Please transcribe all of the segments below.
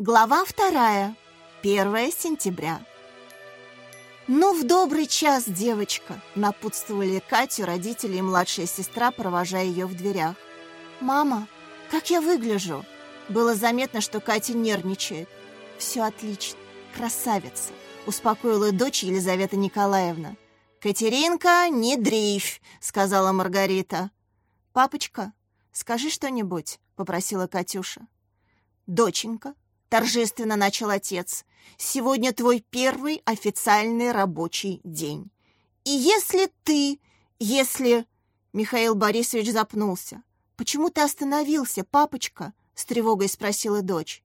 Глава вторая. 1 сентября. «Ну, в добрый час, девочка!» — напутствовали Катю родители и младшая сестра, провожая ее в дверях. «Мама, как я выгляжу?» Было заметно, что Катя нервничает. «Все отлично, красавица!» — успокоила дочь Елизавета Николаевна. «Катеринка, не дрейфь!» — сказала Маргарита. «Папочка, скажи что-нибудь», — попросила Катюша. «Доченька», — торжественно начал отец, «сегодня твой первый официальный рабочий день. И если ты, если...» Михаил Борисович запнулся. «Почему ты остановился, папочка?» — с тревогой спросила дочь.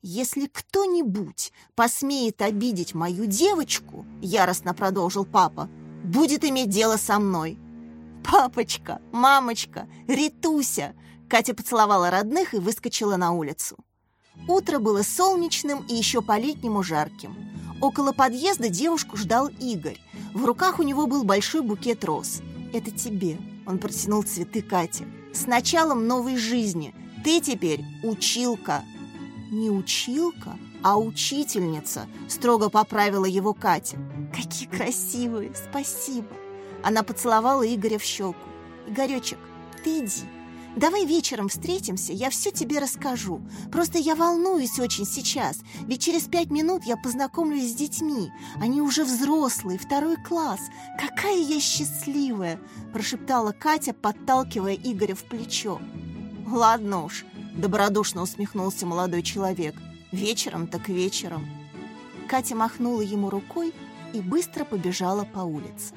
«Если кто-нибудь посмеет обидеть мою девочку, — яростно продолжил папа, — будет иметь дело со мной». «Папочка, мамочка, Ритуся!» Катя поцеловала родных и выскочила на улицу. Утро было солнечным и еще по-летнему жарким. Около подъезда девушку ждал Игорь. В руках у него был большой букет роз. «Это тебе», — он протянул цветы Кате. «С началом новой жизни. Ты теперь училка». «Не училка, а учительница», — строго поправила его Катя. «Какие красивые! Спасибо!» Она поцеловала Игоря в щеку. «Игоречек, ты иди, Давай вечером встретимся, я все тебе расскажу. Просто я волнуюсь очень сейчас, ведь через пять минут я познакомлюсь с детьми. Они уже взрослые, второй класс. Какая я счастливая!» прошептала Катя, подталкивая Игоря в плечо. «Ладно уж», — добродушно усмехнулся молодой человек. «Вечером так вечером». Катя махнула ему рукой и быстро побежала по улице.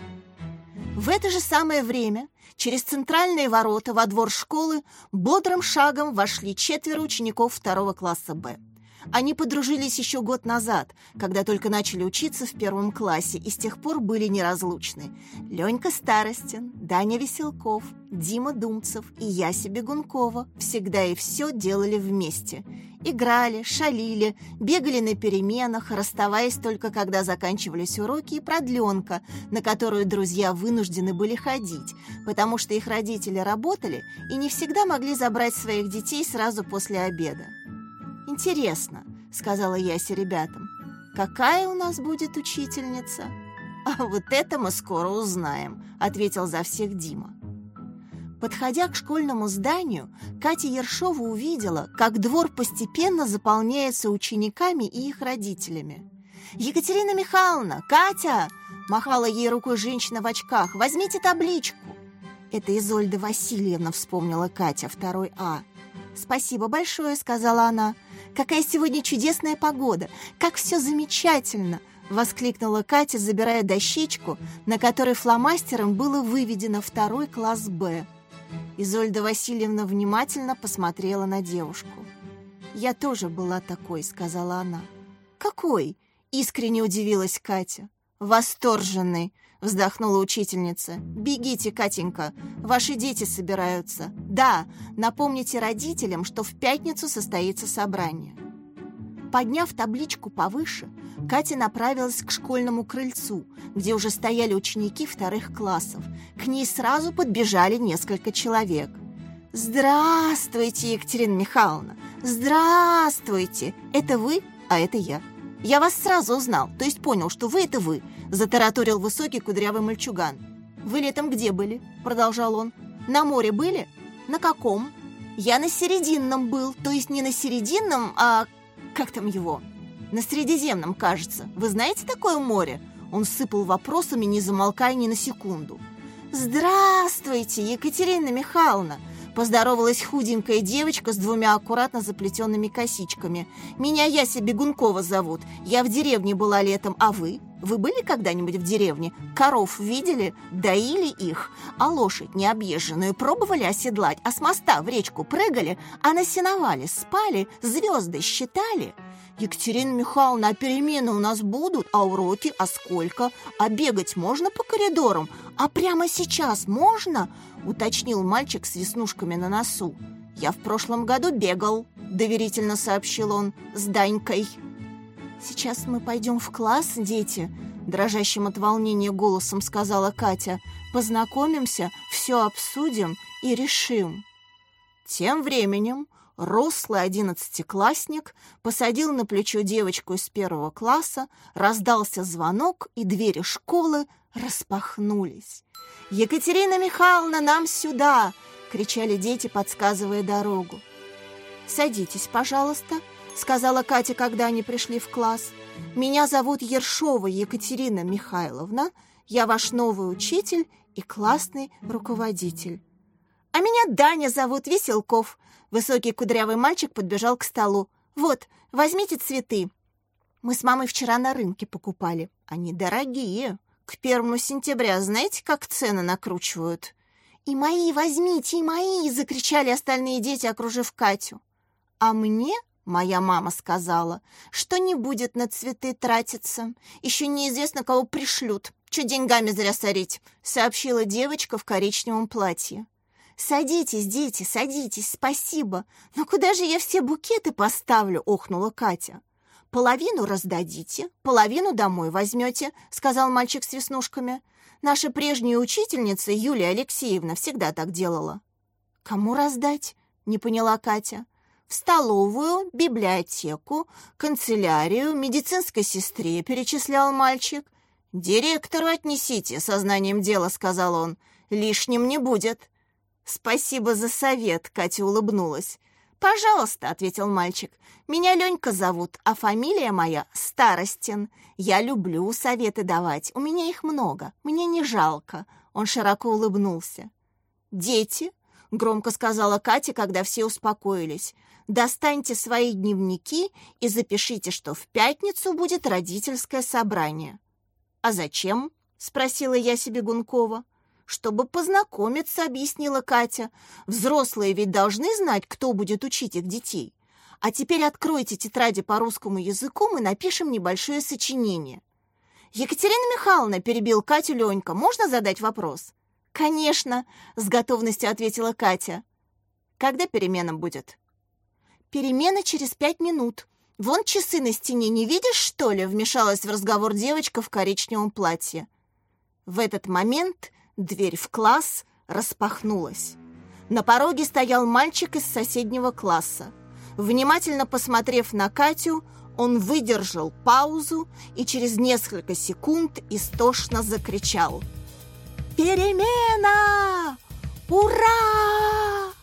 В это же самое время через центральные ворота во двор школы бодрым шагом вошли четверо учеников второго класса «Б». Они подружились еще год назад, когда только начали учиться в первом классе и с тех пор были неразлучны. Ленька Старостин, Даня Веселков, Дима Думцев и Яся Бегункова всегда и все делали вместе. Играли, шалили, бегали на переменах, расставаясь только когда заканчивались уроки и продленка, на которую друзья вынуждены были ходить, потому что их родители работали и не всегда могли забрать своих детей сразу после обеда. «Интересно», — сказала Яся ребятам, — «какая у нас будет учительница?» «А вот это мы скоро узнаем», — ответил за всех Дима. Подходя к школьному зданию, Катя Ершова увидела, как двор постепенно заполняется учениками и их родителями. «Екатерина Михайловна! Катя!» – махала ей рукой женщина в очках. «Возьмите табличку!» Это Изольда Васильевна вспомнила Катя, второй А. «Спасибо большое», — сказала она. «Какая сегодня чудесная погода! Как все замечательно!» — воскликнула Катя, забирая дощечку, на которой фломастером было выведено второй класс «Б». Изольда Васильевна внимательно посмотрела на девушку. «Я тоже была такой», — сказала она. «Какой?» — искренне удивилась Катя. «Восторженный!» — вздохнула учительница. «Бегите, Катенька, ваши дети собираются. Да, напомните родителям, что в пятницу состоится собрание». Подняв табличку повыше, Катя направилась к школьному крыльцу, где уже стояли ученики вторых классов. К ней сразу подбежали несколько человек. «Здравствуйте, Екатерина Михайловна! Здравствуйте! Это вы, а это я. Я вас сразу узнал, то есть понял, что вы — это вы», — затараторил высокий кудрявый мальчуган. «Вы летом где были?» — продолжал он. «На море были? На каком?» «Я на Серединном был, то есть не на Серединном, а как там его? На Средиземном, кажется. Вы знаете такое море?» Он сыпал вопросами, не замолкая ни на секунду. «Здравствуйте, Екатерина Михайловна!» Поздоровалась худенькая девочка с двумя аккуратно заплетенными косичками. «Меня Яся Бегункова зовут. Я в деревне была летом, а вы? Вы были когда-нибудь в деревне? Коров видели? Доили их? А лошадь необъезженную пробовали оседлать? А с моста в речку прыгали? А на сеновале спали? Звезды считали?» «Екатерина Михайловна, а перемены у нас будут? А уроки? А сколько? А бегать можно по коридорам? А прямо сейчас можно?» уточнил мальчик с веснушками на носу. «Я в прошлом году бегал», — доверительно сообщил он, — «с Данькой». «Сейчас мы пойдем в класс, дети», — дрожащим от волнения голосом сказала Катя. «Познакомимся, все обсудим и решим». Тем временем рослый одиннадцатиклассник посадил на плечо девочку из первого класса, раздался звонок, и двери школы распахнулись. «Екатерина Михайловна, нам сюда!» — кричали дети, подсказывая дорогу. «Садитесь, пожалуйста», — сказала Катя, когда они пришли в класс. «Меня зовут Ершова Екатерина Михайловна. Я ваш новый учитель и классный руководитель». «А меня Даня зовут Веселков», Высокий кудрявый мальчик подбежал к столу. «Вот, возьмите цветы. Мы с мамой вчера на рынке покупали. Они дорогие. К первому сентября знаете, как цены накручивают?» «И мои возьмите, и мои!» — закричали остальные дети, окружив Катю. «А мне Моя мама сказала, что не будет на цветы тратиться. Еще неизвестно, кого пришлют. Че деньгами зря сорить, сообщила девочка в коричневом платье. «Садитесь, дети, садитесь, спасибо. Но куда же я все букеты поставлю?» — охнула Катя. «Половину раздадите, половину домой возьмете», — сказал мальчик с веснушками. «Наша прежняя учительница Юлия Алексеевна всегда так делала». «Кому раздать?» — не поняла Катя. «В столовую, библиотеку, канцелярию, медицинской сестре», — перечислял мальчик. «Директору отнесите», — сознанием дела сказал он. «Лишним не будет». «Спасибо за совет», — Катя улыбнулась. «Пожалуйста», — ответил мальчик. «Меня Ленька зовут, а фамилия моя Старостин. Я люблю советы давать, у меня их много, мне не жалко». Он широко улыбнулся. «Дети», — громко сказала Катя, когда все успокоились, «достаньте свои дневники и запишите, что в пятницу будет родительское собрание». «А зачем?» — спросила я себе Гункова чтобы познакомиться», — объяснила Катя. «Взрослые ведь должны знать, кто будет учить их детей. А теперь откройте тетради по русскому языку, мы напишем небольшое сочинение». «Екатерина Михайловна», — перебил Катю Ленька, — «можно задать вопрос?» «Конечно», — с готовностью ответила Катя. «Когда перемена будет?» «Перемена через пять минут. Вон часы на стене не видишь, что ли?» — вмешалась в разговор девочка в коричневом платье. В этот момент Дверь в класс распахнулась. На пороге стоял мальчик из соседнего класса. Внимательно посмотрев на Катю, он выдержал паузу и через несколько секунд истошно закричал. «Перемена! Ура!»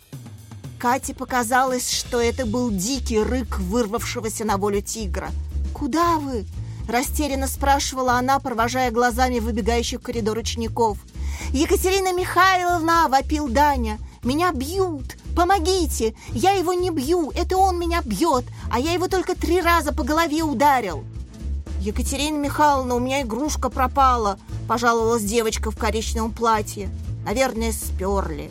Кате показалось, что это был дикий рык вырвавшегося на волю тигра. «Куда вы?» – растерянно спрашивала она, провожая глазами выбегающих в коридор учеников – «Екатерина Михайловна!» — вопил Даня. «Меня бьют! Помогите! Я его не бью! Это он меня бьет! А я его только три раза по голове ударил!» «Екатерина Михайловна, у меня игрушка пропала!» — пожаловалась девочка в коричневом платье. «Наверное, сперли».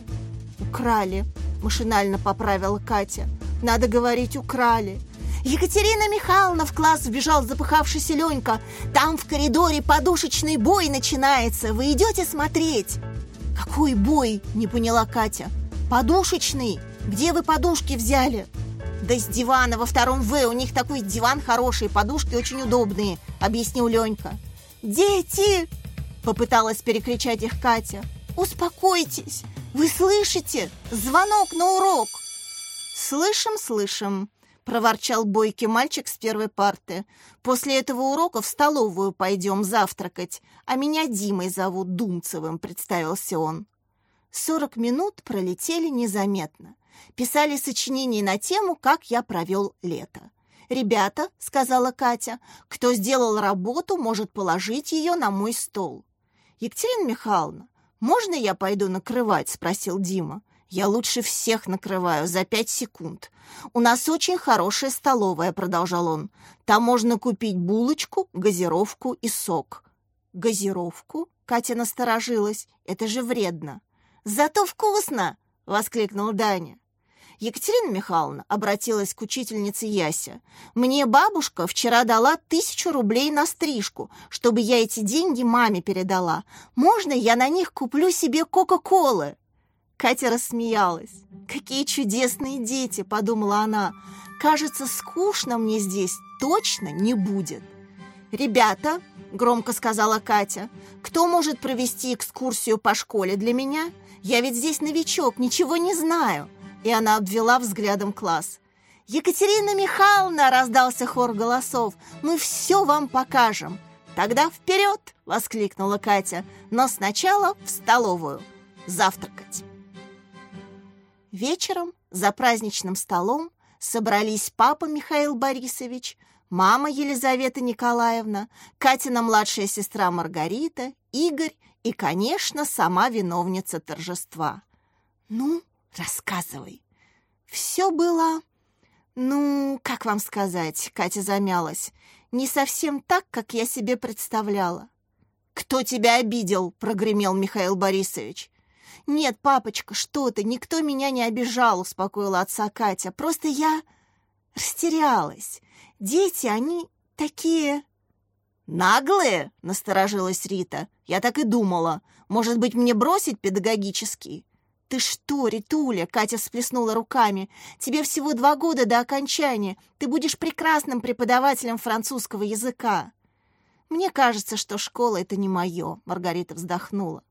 «Украли», — машинально поправила Катя. «Надо говорить, украли». «Екатерина Михайловна!» в класс вбежал запыхавшийся Ленька. «Там в коридоре подушечный бой начинается. Вы идете смотреть?» «Какой бой?» – не поняла Катя. «Подушечный! Где вы подушки взяли?» «Да с дивана во втором В. У них такой диван хороший, подушки очень удобные», – объяснил Ленька. «Дети!» – попыталась перекричать их Катя. «Успокойтесь! Вы слышите? Звонок на урок!» «Слышим, слышим!» — проворчал бойкий мальчик с первой парты. «После этого урока в столовую пойдем завтракать, а меня Димой зовут Думцевым», — представился он. Сорок минут пролетели незаметно. Писали сочинение на тему «Как я провел лето». «Ребята», — сказала Катя, — «кто сделал работу, может положить ее на мой стол». «Екатерина Михайловна, можно я пойду накрывать?» — спросил Дима. Я лучше всех накрываю за пять секунд. У нас очень хорошая столовая, продолжал он. Там можно купить булочку, газировку и сок. Газировку? Катя насторожилась. Это же вредно. Зато вкусно! воскликнул Даня. Екатерина Михайловна обратилась к учительнице Яся. «Мне бабушка вчера дала тысячу рублей на стрижку, чтобы я эти деньги маме передала. Можно я на них куплю себе Кока-Колы?» Катя рассмеялась. «Какие чудесные дети!» — подумала она. «Кажется, скучно мне здесь точно не будет». «Ребята!» — громко сказала Катя. «Кто может провести экскурсию по школе для меня? Я ведь здесь новичок, ничего не знаю. И она обвела взглядом класс. «Екатерина Михайловна!» — раздался хор голосов. «Мы все вам покажем!» «Тогда вперед!» — воскликнула Катя. «Но сначала в столовую. Завтракать!» Вечером за праздничным столом собрались папа Михаил Борисович, мама Елизавета Николаевна, Катина младшая сестра Маргарита, Игорь и, конечно, сама виновница торжества. «Ну, рассказывай». Все было... Ну, как вам сказать, Катя замялась. Не совсем так, как я себе представляла. «Кто тебя обидел?» — прогремел Михаил Борисович. «Нет, папочка, что ты, никто меня не обижал», — успокоила отца Катя. «Просто я растерялась. Дети, они такие...» «Наглые?» — насторожилась Рита. «Я так и думала. Может быть, мне бросить педагогический?» «Ты что, Ритуля?» — Катя всплеснула руками. «Тебе всего два года до окончания. Ты будешь прекрасным преподавателем французского языка». «Мне кажется, что школа — это не мое», — Маргарита вздохнула.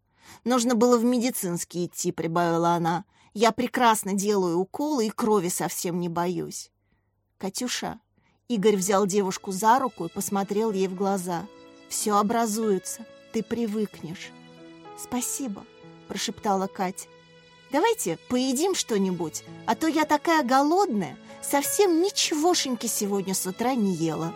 Нужно было в медицинский идти, прибавила она. Я прекрасно делаю уколы и крови совсем не боюсь. Катюша, Игорь взял девушку за руку и посмотрел ей в глаза. Все образуется, ты привыкнешь. Спасибо, прошептала Катя. Давайте поедим что-нибудь, а то я такая голодная, совсем ничегошеньки сегодня с утра не ела.